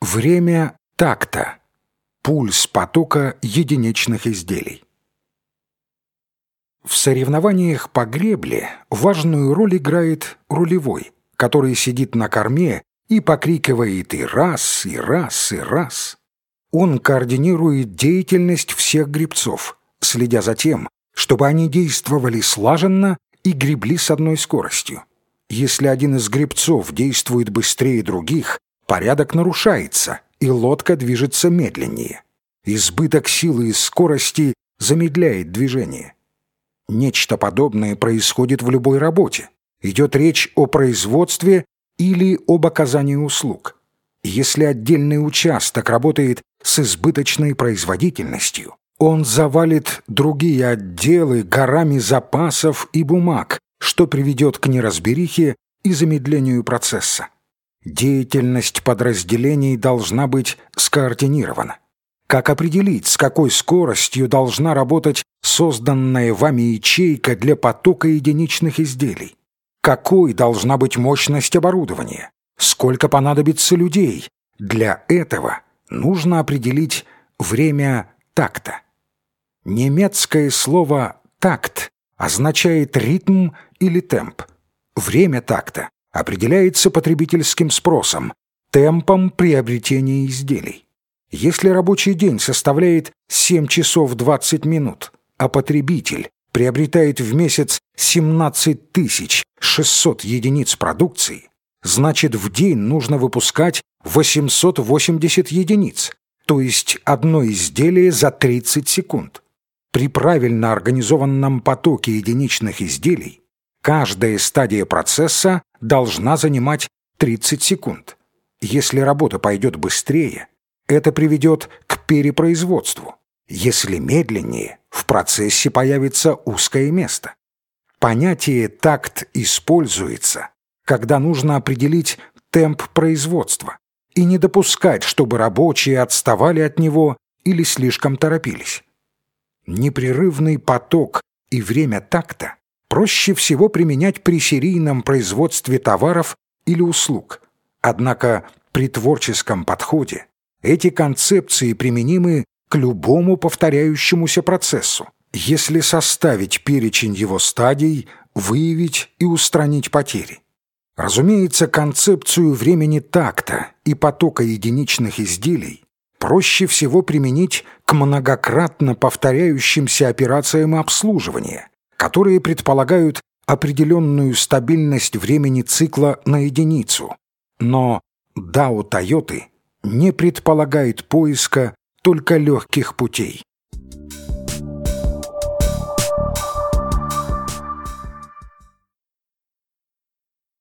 Время такта. Пульс потока единичных изделий. В соревнованиях по гребле важную роль играет рулевой, который сидит на корме и покрикивает и раз, и раз, и раз. Он координирует деятельность всех гребцов, следя за тем, чтобы они действовали слаженно и гребли с одной скоростью. Если один из гребцов действует быстрее других, порядок нарушается, и лодка движется медленнее. Избыток силы и скорости замедляет движение. Нечто подобное происходит в любой работе. Идет речь о производстве или об оказании услуг. Если отдельный участок работает с избыточной производительностью, он завалит другие отделы горами запасов и бумаг, что приведет к неразберихе и замедлению процесса. Деятельность подразделений должна быть скоординирована. Как определить, с какой скоростью должна работать созданная вами ячейка для потока единичных изделий? Какой должна быть мощность оборудования? Сколько понадобится людей? Для этого нужно определить время такта. Немецкое слово «такт» означает ритм или темп. Время такта определяется потребительским спросом, темпом приобретения изделий. Если рабочий день составляет 7 часов 20 минут, а потребитель приобретает в месяц 17 600 единиц продукции, значит в день нужно выпускать 880 единиц, то есть одно изделие за 30 секунд. При правильно организованном потоке единичных изделий каждая стадия процесса должна занимать 30 секунд. Если работа пойдет быстрее, это приведет к перепроизводству. Если медленнее, в процессе появится узкое место. Понятие «такт» используется, когда нужно определить темп производства и не допускать, чтобы рабочие отставали от него или слишком торопились. Непрерывный поток и время такта проще всего применять при серийном производстве товаров или услуг. Однако при творческом подходе эти концепции применимы к любому повторяющемуся процессу, если составить перечень его стадий, выявить и устранить потери. Разумеется, концепцию времени такта и потока единичных изделий проще всего применить к многократно повторяющимся операциям обслуживания, которые предполагают определенную стабильность времени цикла на единицу. Но DAO Тойоты не предполагает поиска только легких путей.